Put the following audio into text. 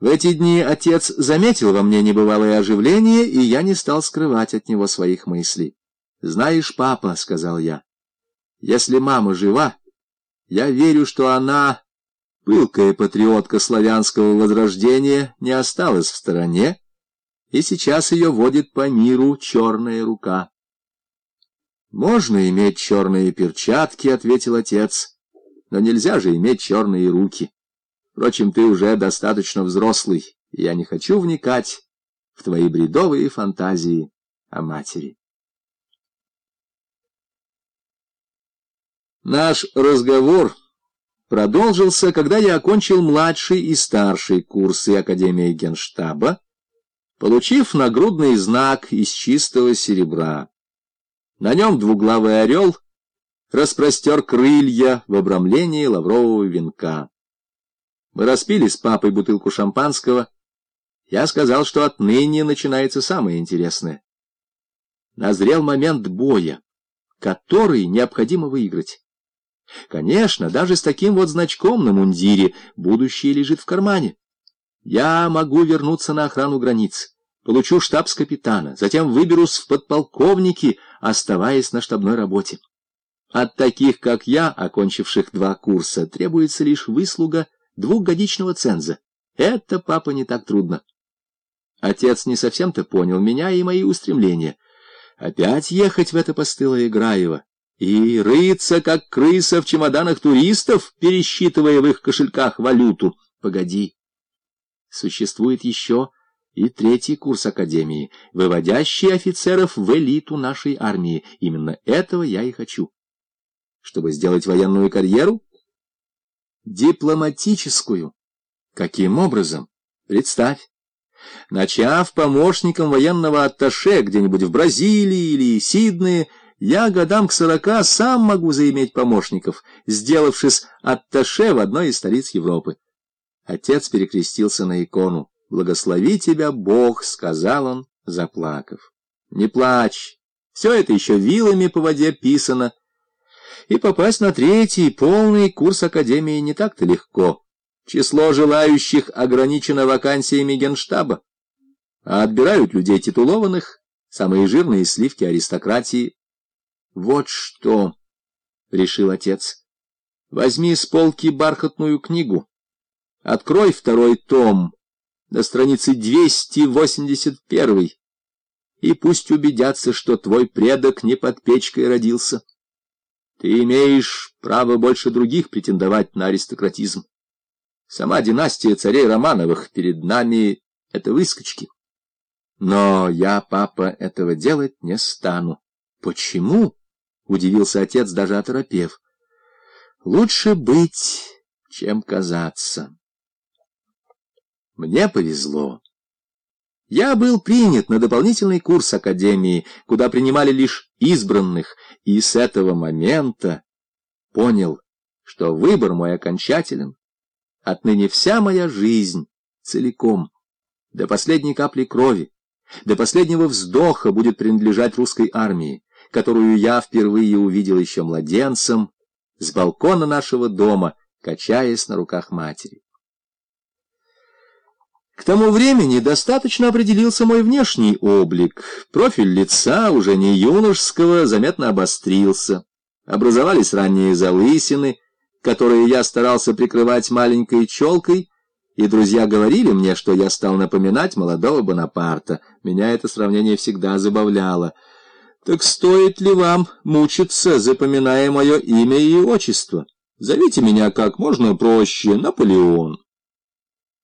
В эти дни отец заметил во мне небывалое оживление, и я не стал скрывать от него своих мыслей. «Знаешь, папа», — сказал я, — «если мама жива, я верю, что она, пылкая патриотка славянского возрождения, не осталась в стороне, и сейчас ее водит по миру черная рука». «Можно иметь черные перчатки», — ответил отец, — «но нельзя же иметь черные руки». Впрочем, ты уже достаточно взрослый, я не хочу вникать в твои бредовые фантазии о матери. Наш разговор продолжился, когда я окончил младший и старший курсы Академии Генштаба, получив нагрудный знак из чистого серебра. На нем двуглавый орел распростер крылья в обрамлении лаврового венка. Мы распили с папой бутылку шампанского. Я сказал, что отныне начинается самое интересное. Назрел момент боя, который необходимо выиграть. Конечно, даже с таким вот значком на мундире будущее лежит в кармане. Я могу вернуться на охрану границ, получу штабс-капитана, затем выберусь в подполковники, оставаясь на штабной работе. От таких, как я, окончивших два курса, требуется лишь выслуга двухгодичного ценза. Это, папа, не так трудно. Отец не совсем-то понял меня и мои устремления. Опять ехать в это постылое Граево и рыться, как крыса в чемоданах туристов, пересчитывая в их кошельках валюту. Погоди. Существует еще и третий курс Академии, выводящий офицеров в элиту нашей армии. Именно этого я и хочу. Чтобы сделать военную карьеру, дипломатическую. Каким образом? Представь. Начав помощником военного атташе где-нибудь в Бразилии или Сиднее, я годам к сорока сам могу заиметь помощников, сделавшись атташе в одной из столиц Европы. Отец перекрестился на икону. «Благослови тебя, Бог», — сказал он, заплакав. «Не плачь, все это еще вилами по воде писано, и попасть на третий, полный курс Академии не так-то легко. Число желающих ограничено вакансиями генштаба, а отбирают людей титулованных, самые жирные сливки аристократии. Вот что, — решил отец, — возьми с полки бархатную книгу, открой второй том на странице 281 и пусть убедятся, что твой предок не под печкой родился. Ты имеешь право больше других претендовать на аристократизм. Сама династия царей Романовых перед нами — это выскочки. Но я, папа, этого делать не стану. Почему? — удивился отец, даже оторопев. Лучше быть, чем казаться. Мне повезло. Я был принят на дополнительный курс Академии, куда принимали лишь избранных, и с этого момента понял, что выбор мой окончателен. Отныне вся моя жизнь целиком, до последней капли крови, до последнего вздоха будет принадлежать русской армии, которую я впервые увидел еще младенцем, с балкона нашего дома, качаясь на руках матери. К тому времени достаточно определился мой внешний облик. Профиль лица, уже не юношеского, заметно обострился. Образовались ранние залысины, которые я старался прикрывать маленькой челкой, и друзья говорили мне, что я стал напоминать молодого Бонапарта. Меня это сравнение всегда забавляло. Так стоит ли вам мучиться, запоминая мое имя и отчество? Зовите меня как можно проще, Наполеон.